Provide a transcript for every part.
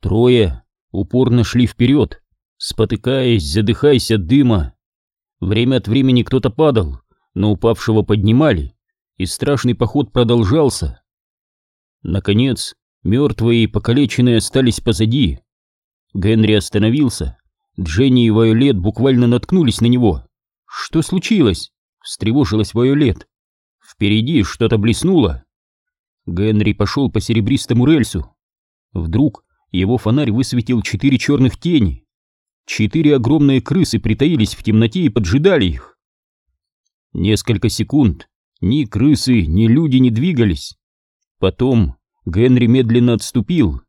Трое упорно шли вперед, спотыкаясь, задыхаясь от дыма. Время от времени кто-то падал, но упавшего поднимали, и страшный поход продолжался. Наконец, мертвые и покалеченные остались позади. Генри остановился. Дженни и Вайолет буквально наткнулись на него. «Что случилось?» — встревожилась Вайолет. Впереди что-то блеснуло. Генри пошел по серебристому рельсу. Вдруг его фонарь высветил четыре черных тени. Четыре огромные крысы притаились в темноте и поджидали их. Несколько секунд ни крысы, ни люди не двигались. Потом Генри медленно отступил.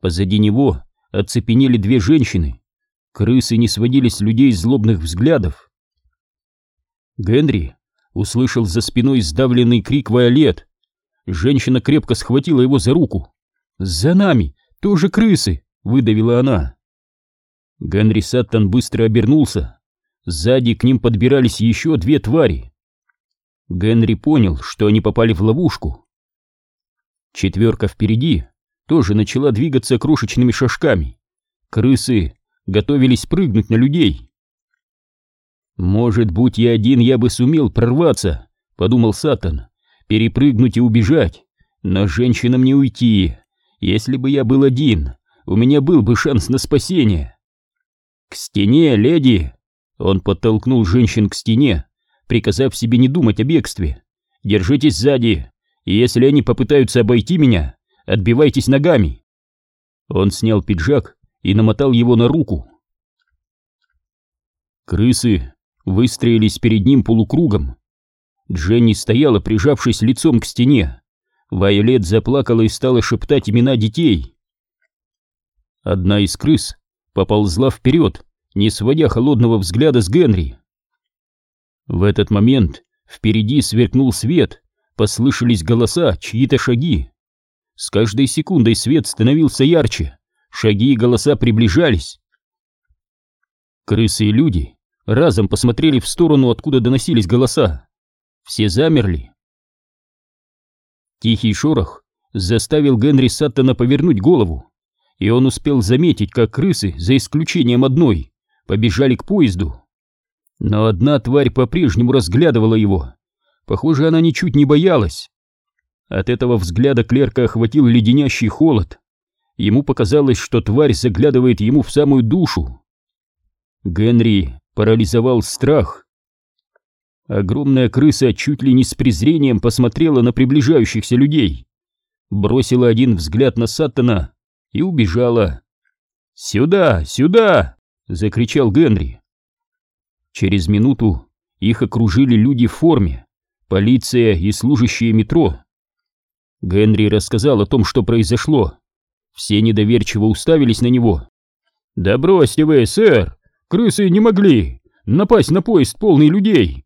Позади него оцепенели две женщины. Крысы не сводили с людей злобных взглядов. Генри услышал за спиной сдавленный крик Вайолет. Женщина крепко схватила его за руку. «За нами! Тоже крысы!» — выдавила она. Генри Саттон быстро обернулся. Сзади к ним подбирались еще две твари. Генри понял, что они попали в ловушку. Четверка впереди тоже начала двигаться крошечными шажками. Крысы готовились прыгнуть на людей. «Может, будь я один, я бы сумел прорваться», — подумал Сатан, — «перепрыгнуть и убежать, но женщинам не уйти. Если бы я был один, у меня был бы шанс на спасение». «К стене, леди!» Он подтолкнул женщин к стене, приказав себе не думать о бегстве. «Держитесь сзади, и если они попытаются обойти меня, отбивайтесь ногами». Он снял пиджак и намотал его на руку. Крысы выстроились перед ним полукругом. Дженни стояла, прижавшись лицом к стене. Вайолет заплакала и стала шептать имена детей. Одна из крыс поползла вперед, не сводя холодного взгляда с Генри. В этот момент впереди сверкнул свет, послышались голоса, чьи-то шаги. С каждой секундой свет становился ярче, шаги и голоса приближались. Крысы и люди разом посмотрели в сторону, откуда доносились голоса. Все замерли. Тихий шорох заставил Генри Саттона повернуть голову, и он успел заметить, как крысы, за исключением одной, побежали к поезду. Но одна тварь по-прежнему разглядывала его. Похоже, она ничуть не боялась. От этого взгляда клерка охватил леденящий холод. Ему показалось, что тварь заглядывает ему в самую душу. Генри парализовал страх. Огромная крыса чуть ли не с презрением посмотрела на приближающихся людей, бросила один взгляд на Саттона и убежала. «Сюда! Сюда!» — закричал Генри. Через минуту их окружили люди в форме, полиция и служащие метро. Генри рассказал о том, что произошло. Все недоверчиво уставились на него. «Да бросьте вы, сэр! Крысы не могли напасть на поезд полный людей!»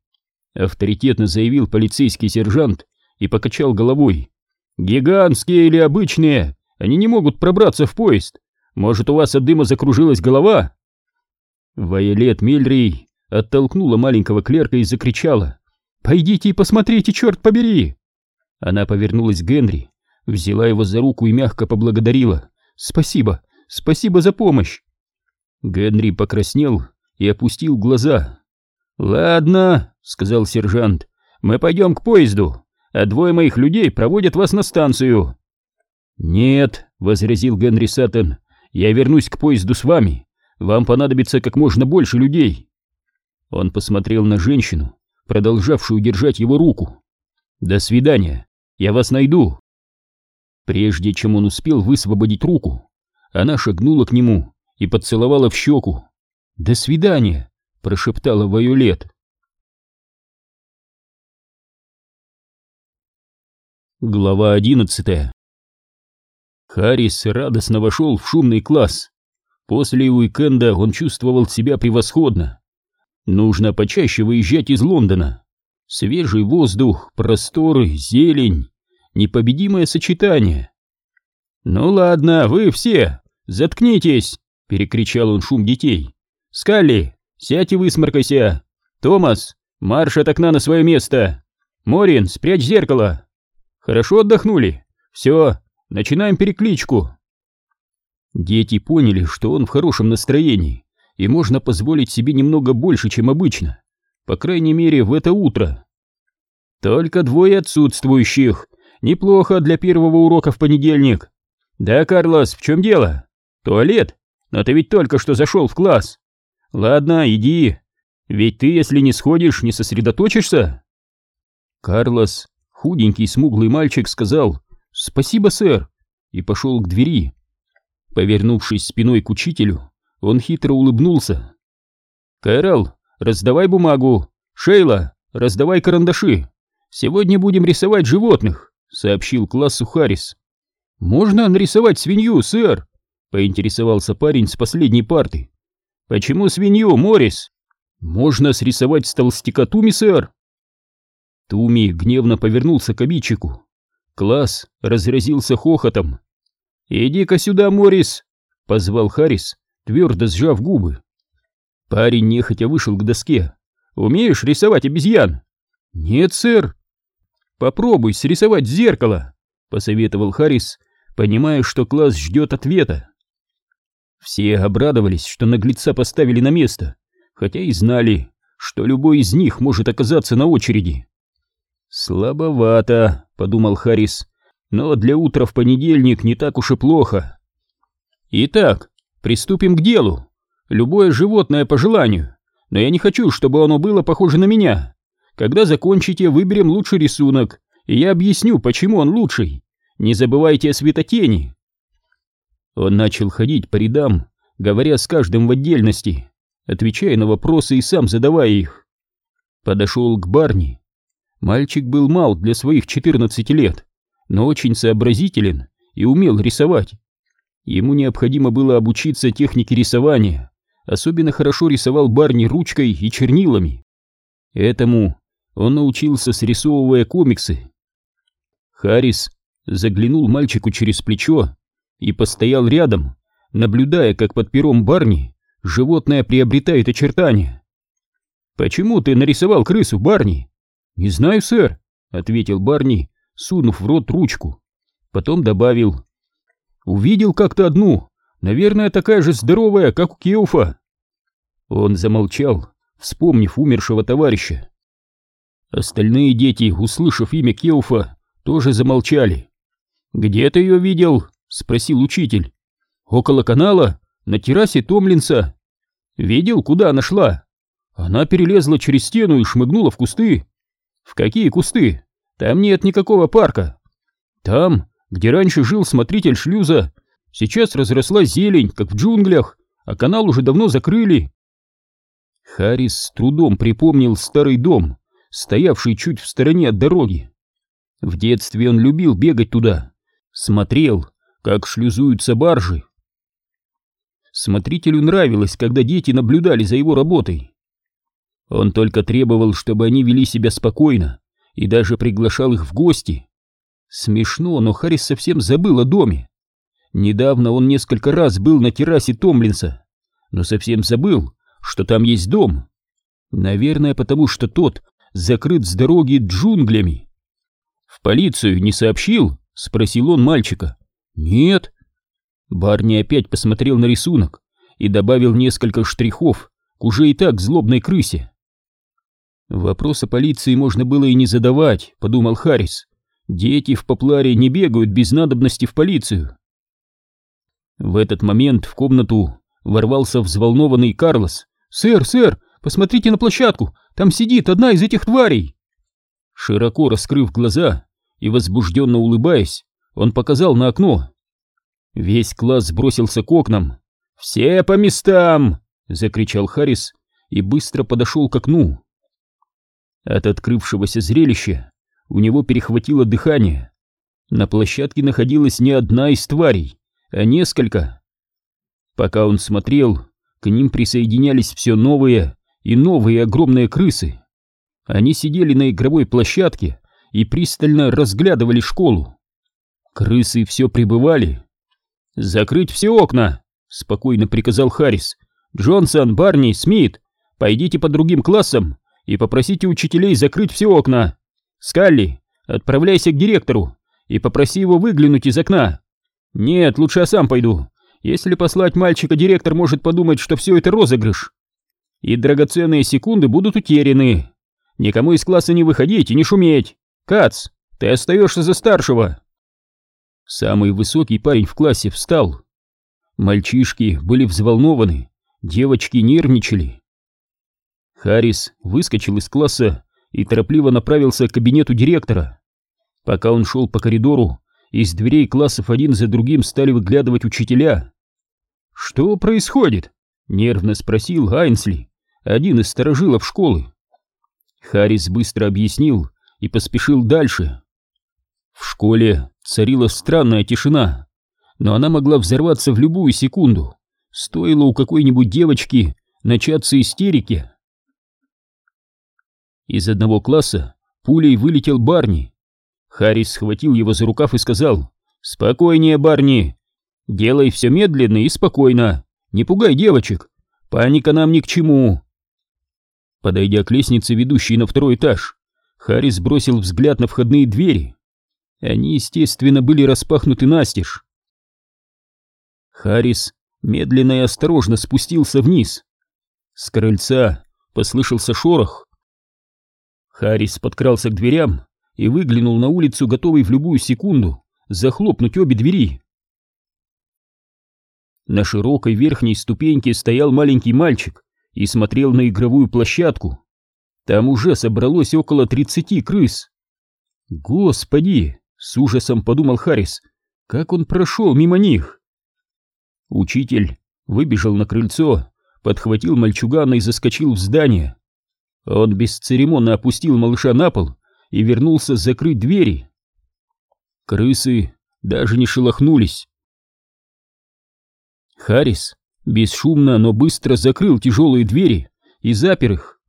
Авторитетно заявил полицейский сержант и покачал головой. «Гигантские или обычные, они не могут пробраться в поезд. Может, у вас от дыма закружилась голова?» Вайолет Мильрей оттолкнула маленького клерка и закричала. «Пойдите и посмотрите, черт побери!» Она повернулась к Генри, взяла его за руку и мягко поблагодарила. «Спасибо, спасибо за помощь!» Генри покраснел и опустил глаза. «Ладно», — сказал сержант, — «мы пойдем к поезду, а двое моих людей проводят вас на станцию». «Нет», — возразил Генри Саттон, — «я вернусь к поезду с вами. Вам понадобится как можно больше людей». Он посмотрел на женщину, продолжавшую держать его руку. «До свидания, я вас найду». Прежде чем он успел высвободить руку, она шагнула к нему и поцеловала в щеку. «До свидания!» — прошептала Вайолет. Глава одиннадцатая Харрис радостно вошел в шумный класс. После уикенда он чувствовал себя превосходно. Нужно почаще выезжать из Лондона. Свежий воздух, просторы, зелень, непобедимое сочетание. «Ну ладно, вы все, заткнитесь!» — перекричал он шум детей. «Скалли, сядь и высморкайся! Томас, марш от окна на свое место! Морин, спрячь зеркало! Хорошо отдохнули? Все, начинаем перекличку!» Дети поняли, что он в хорошем настроении, и можно позволить себе немного больше, чем обычно. По крайней мере, в это утро. Только двое отсутствующих. Неплохо для первого урока в понедельник. Да, Карлос, в чем дело? Туалет? Но ты ведь только что зашел в класс. Ладно, иди. Ведь ты, если не сходишь, не сосредоточишься. Карлос, худенький смуглый мальчик, сказал «Спасибо, сэр», и пошел к двери. Повернувшись спиной к учителю, он хитро улыбнулся. «Кэрол, раздавай бумагу! Шейла, раздавай карандаши! Сегодня будем рисовать животных!» — сообщил классу Харрис. «Можно нарисовать свинью, сэр?» — поинтересовался парень с последней парты. «Почему свинью, Моррис?» «Можно срисовать с толстяка Туми, сэр?» Туми гневно повернулся к обидчику. Класс разразился хохотом. «Иди-ка сюда, Моррис!» — позвал Харрис, твердо сжав губы. Парень нехотя вышел к доске. «Умеешь рисовать обезьян?» «Нет, сэр». «Попробуй срисовать зеркало», — посоветовал Харрис, понимая, что класс ждет ответа. Все обрадовались, что наглеца поставили на место, хотя и знали, что любой из них может оказаться на очереди. «Слабовато», — подумал Харрис, — «но для утра в понедельник не так уж и плохо». «Итак, Приступим к делу. Любое животное по желанию, но я не хочу, чтобы оно было похоже на меня. Когда закончите, выберем лучший рисунок, и я объясню, почему он лучший. Не забывайте о светотени. Он начал ходить по рядам, говоря с каждым в отдельности, отвечая на вопросы и сам задавая их. Подошел к Барни. Мальчик был мал для своих 14 лет, но очень сообразителен и умел рисовать. Ему необходимо было обучиться технике рисования. Особенно хорошо рисовал Барни ручкой и чернилами. Этому он научился, срисовывая комиксы. Харрис заглянул мальчику через плечо и постоял рядом, наблюдая, как под пером Барни животное приобретает очертания. «Почему ты нарисовал крысу, Барни?» «Не знаю, сэр», — ответил Барни, сунув в рот ручку. Потом добавил, Увидел как-то одну, наверное, такая же здоровая, как у Кеуфа. Он замолчал, вспомнив умершего товарища. Остальные дети, услышав имя Кеуфа, тоже замолчали. «Где ты ее видел?» — спросил учитель. «Около канала, на террасе Томлинса. Видел, куда она шла? Она перелезла через стену и шмыгнула в кусты. В какие кусты? Там нет никакого парка. Там, где раньше жил смотритель шлюза, сейчас разрослась зелень, как в джунглях, а канал уже давно закрыли. Харрис с трудом припомнил старый дом, стоявший чуть в стороне от дороги. В детстве он любил бегать туда, смотрел, как шлюзуются баржи. Смотрителю нравилось, когда дети наблюдали за его работой. Он только требовал, чтобы они вели себя спокойно, и даже приглашал их в гости. Смешно, но Харрис совсем забыл о доме. Недавно он несколько раз был на террасе Томлинса, но совсем забыл, что там есть дом. Наверное, потому что тот закрыт с дороги джунглями. «В полицию не сообщил?» — спросил он мальчика. «Нет». Барни опять посмотрел на рисунок и добавил несколько штрихов к уже и так злобной крысе. Вопрос о полиции можно было и не задавать, подумал Харрис. Дети в попларе не бегают без надобности в полицию. В этот момент в комнату ворвался взволнованный Карлос. «Сэр, сэр, посмотрите на площадку, там сидит одна из этих тварей!» Широко раскрыв глаза и возбужденно улыбаясь, он показал на окно. Весь класс бросился к окнам. «Все по местам!» — закричал Харрис и быстро подошел к окну. От открывшегося зрелища у него перехватило дыхание. На площадке находилась не одна из тварей, а несколько. Пока он смотрел, к ним присоединялись все новые и новые огромные крысы. Они сидели на игровой площадке и пристально разглядывали школу. Крысы все прибывали. «Закрыть все окна!» — спокойно приказал Харрис. «Джонсон, Барни, Смит, пойдите по другим классам и попросите учителей закрыть все окна. «Скалли, отправляйся к директору и попроси его выглянуть из окна. Нет, лучше я сам пойду. Если послать мальчика, директор может подумать, что все это розыгрыш. И драгоценные секунды будут утеряны. Никому из класса не выходить и не шуметь. Кац, ты остаешься за старшего. Самый высокий парень в классе встал. Мальчишки были взволнованы, девочки нервничали. Харрис выскочил из класса и торопливо направился к кабинету директора. Пока он шел по коридору, из дверей классов один за другим стали выглядывать учителя. «Что происходит?» — нервно спросил Айнсли, один из сторожилов школы. Харрис быстро объяснил и поспешил дальше. В школе царила странная тишина, но она могла взорваться в любую секунду. Стоило у какой-нибудь девочки начаться истерики. Из одного класса пулей вылетел Барни. Харрис схватил его за рукав и сказал «Спокойнее, Барни! Делай все медленно и спокойно, не пугай девочек, паника нам ни к чему!» Подойдя к лестнице, ведущей на второй этаж, Харрис бросил взгляд на входные двери. Они, естественно, были распахнуты настежь. Харрис медленно и осторожно спустился вниз. С крыльца послышался шорох. Харрис подкрался к дверям и выглянул на улицу, готовый в любую секунду захлопнуть обе двери. На широкой верхней ступеньке стоял маленький мальчик и смотрел на игровую площадку. Там уже собралось около тридцати крыс. «Господи!» — с ужасом подумал Харрис. «Как он прошел мимо них!» Учитель выбежал на крыльцо, подхватил мальчугана и заскочил в здание. Он бесцеремонно опустил малыша на пол и вернулся закрыть двери. Крысы даже не шелохнулись. Харрис бесшумно, но быстро закрыл тяжелые двери и запер их.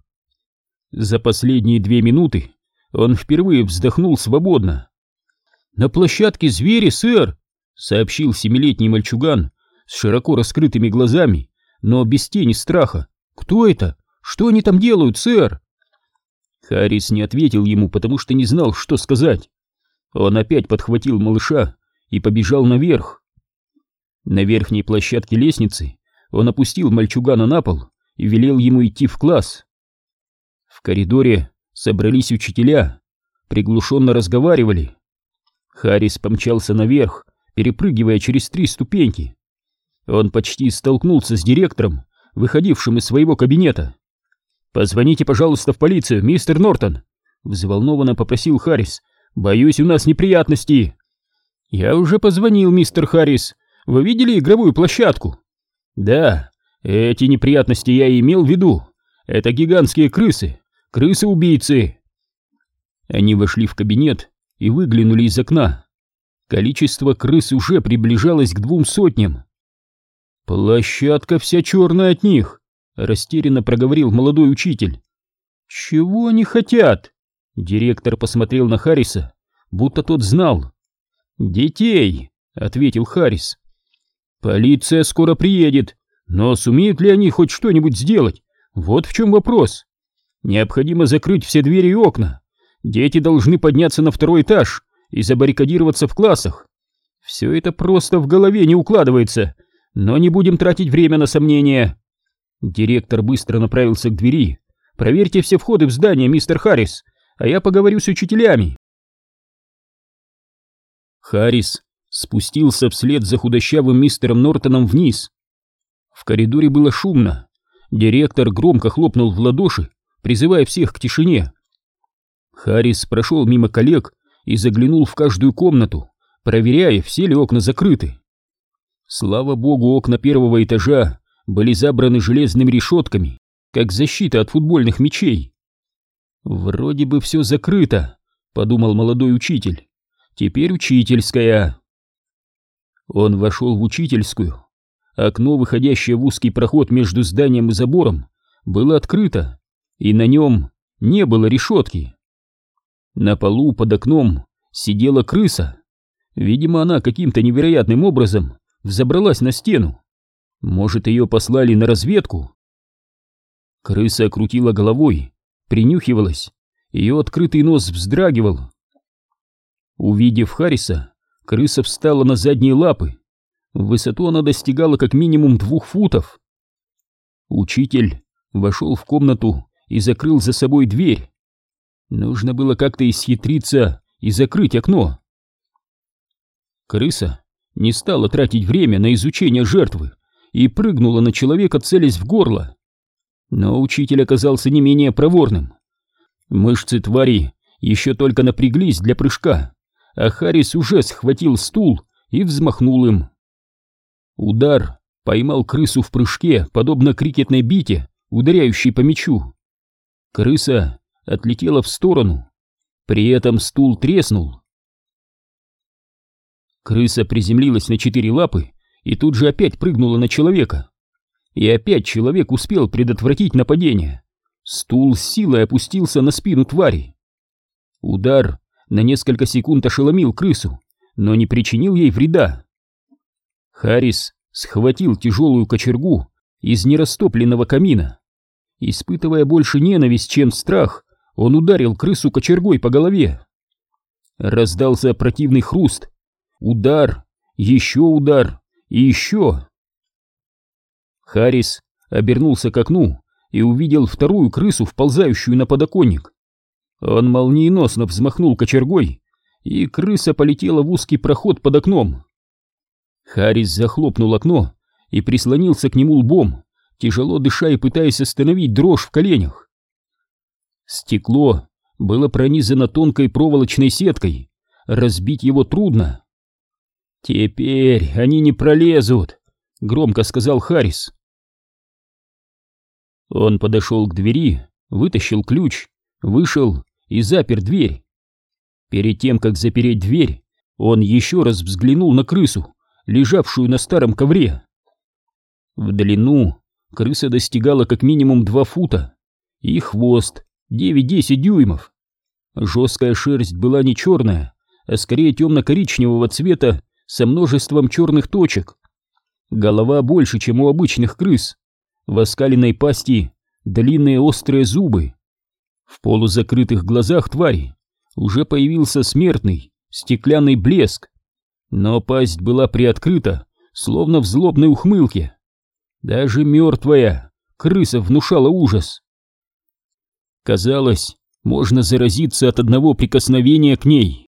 За последние две минуты он впервые вздохнул свободно. «На площадке звери, сэр!» — сообщил семилетний мальчуган с широко раскрытыми глазами, но без тени страха. «Кто это? Что они там делают, сэр?» Харрис не ответил ему, потому что не знал, что сказать. Он опять подхватил малыша и побежал наверх. На верхней площадке лестницы он опустил мальчугана на пол и велел ему идти в класс. В коридоре собрались учителя, приглушенно разговаривали. Харрис помчался наверх, перепрыгивая через три ступеньки. Он почти столкнулся с директором, выходившим из своего кабинета. «Позвоните, пожалуйста, в полицию, мистер Нортон!» Взволнованно попросил Харрис. «Боюсь, у нас неприятности!» «Я уже позвонил, мистер Харрис. Вы видели игровую площадку?» «Да, эти неприятности я и имел в виду. Это гигантские крысы, Крысы-убийцы!» Они вошли в кабинет и выглянули из окна. Количество крыс уже приближалось к двум сотням. «Площадка вся черная от них!» — растерянно проговорил молодой учитель. «Чего они хотят?» Директор посмотрел на Харриса, будто тот знал. «Детей!» — ответил Харрис. «Полиция скоро приедет, но сумеют ли они хоть что-нибудь сделать? Вот в чем вопрос!» Необходимо закрыть все двери и окна. Дети должны подняться на второй этаж и забаррикадироваться в классах. Все это просто в голове не укладывается, но не будем тратить время на сомнения. Директор быстро направился к двери. Проверьте все входы в здание, мистер Харрис, а я поговорю с учителями. Харрис спустился вслед за худощавым мистером Нортоном вниз. В коридоре было шумно. Директор громко хлопнул в ладоши призывая всех к тишине. Харрис прошел мимо коллег и заглянул в каждую комнату, проверяя, все ли окна закрыты. Слава богу, окна первого этажа были забраны железными решетками, как защита от футбольных мячей. «Вроде бы все закрыто», — подумал молодой учитель. «Теперь учительская». Он вошел в учительскую. Окно, выходящее в узкий проход между зданием и забором, было открыто и на нем не было решетки. На полу под окном сидела крыса. Видимо, она каким-то невероятным образом взобралась на стену. Может, ее послали на разведку? Крыса крутила головой, принюхивалась, ее открытый нос вздрагивал. Увидев Харриса, крыса встала на задние лапы. В высоту она достигала как минимум двух футов. Учитель вошел в комнату и закрыл за собой дверь. Нужно было как-то исхитриться и закрыть окно. Крыса не стала тратить время на изучение жертвы и прыгнула на человека, целясь в горло. Но учитель оказался не менее проворным. Мышцы твари еще только напряглись для прыжка, а Харрис уже схватил стул и взмахнул им. Удар поймал крысу в прыжке, подобно крикетной бите, ударяющей по мячу. Крыса отлетела в сторону, при этом стул треснул. Крыса приземлилась на четыре лапы и тут же опять прыгнула на человека. И опять человек успел предотвратить нападение. Стул с силой опустился на спину твари. Удар на несколько секунд ошеломил крысу, но не причинил ей вреда. Харрис схватил тяжелую кочергу из нерастопленного камина. Испытывая больше ненависть, чем страх, он ударил крысу кочергой по голове. Раздался противный хруст. Удар, еще удар и еще. Харрис обернулся к окну и увидел вторую крысу, вползающую на подоконник. Он молниеносно взмахнул кочергой, и крыса полетела в узкий проход под окном. Харрис захлопнул окно и прислонился к нему лбом, тяжело дыша и пытаясь остановить дрожь в коленях. Стекло было пронизано тонкой проволочной сеткой, разбить его трудно. «Теперь они не пролезут», — громко сказал Харрис. Он подошел к двери, вытащил ключ, вышел и запер дверь. Перед тем, как запереть дверь, он еще раз взглянул на крысу, лежавшую на старом ковре. В длину крыса достигала как минимум два фута, и хвост 9-10 дюймов. Жесткая шерсть была не черная, а скорее темно-коричневого цвета со множеством черных точек. Голова больше, чем у обычных крыс. В оскаленной пасти длинные острые зубы. В полузакрытых глазах твари уже появился смертный, стеклянный блеск, но пасть была приоткрыта, словно в злобной ухмылке. Даже мертвая крыса внушала ужас. Казалось, можно заразиться от одного прикосновения к ней.